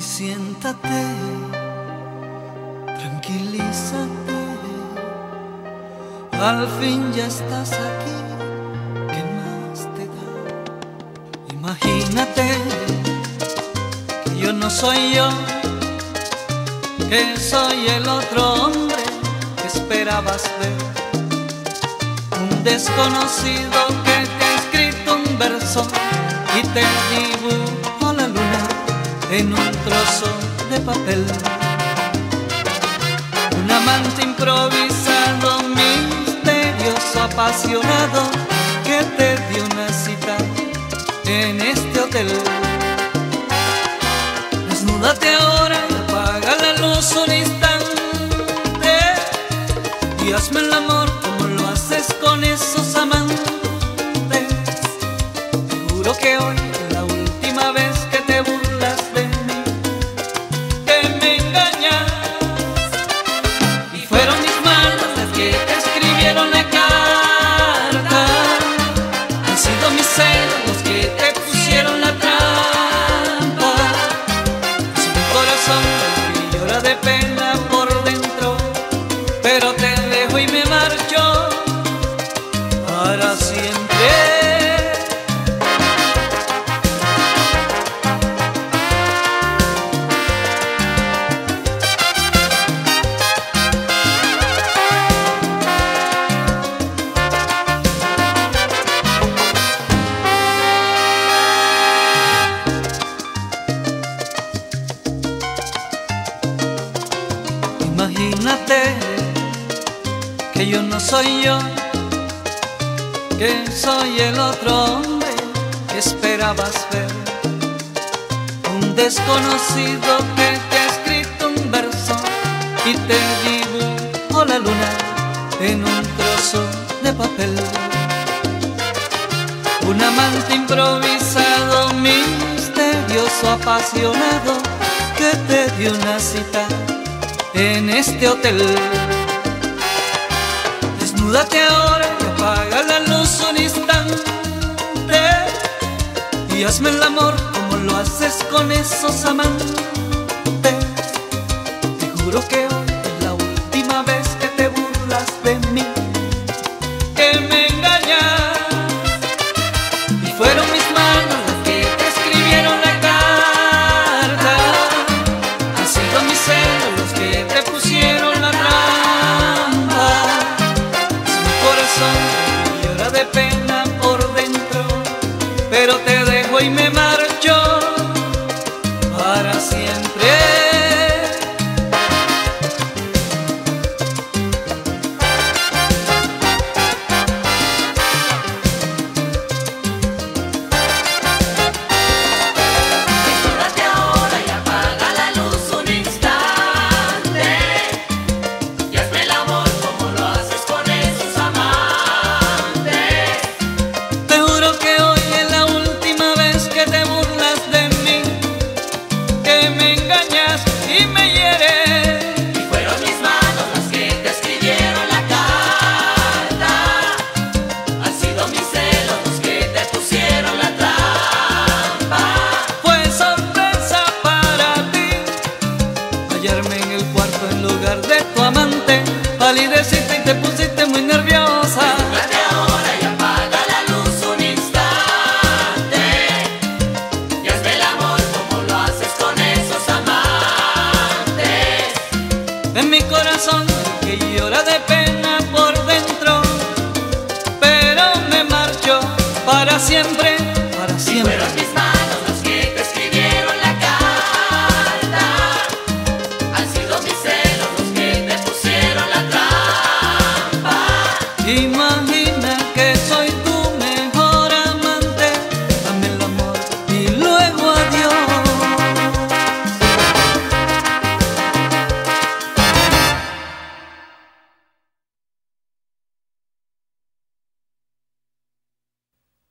siéntate, tranquilízate. Al fin ya estás aquí, ¿qué más te da? Imagínate que yo no soy yo, que soy el otro hombre que esperabas ver. Un desconocido que te ha escrito un verso y te luna en un trozo de papel. Un amante improvisado, misterioso, apasionado, que te dio una cita en este hotel. Los que te pusieron la trampa. Es mi corazón llora de pena por dentro, pero te dejo y me marcho para siempre. Imagínate que yo no soy yo, que soy el otro hombre que esperabas ver. Un desconocido que te ha escrito un verso y te dibujó la luna en un trozo de papel. Un amante improvisado, misterioso, apasionado, que te dio una cita en este hotel. Desnúdate ahora y apaga la luz un instante y hazme el amor como lo haces con esos amantes. Te juro que corazón que llora de pena por dentro, pero me marcho para siempre, para siempre. Si fueron mis manos las que te escribieron la carta, han sido mis celos los que te pusieron la trampa. Imagínate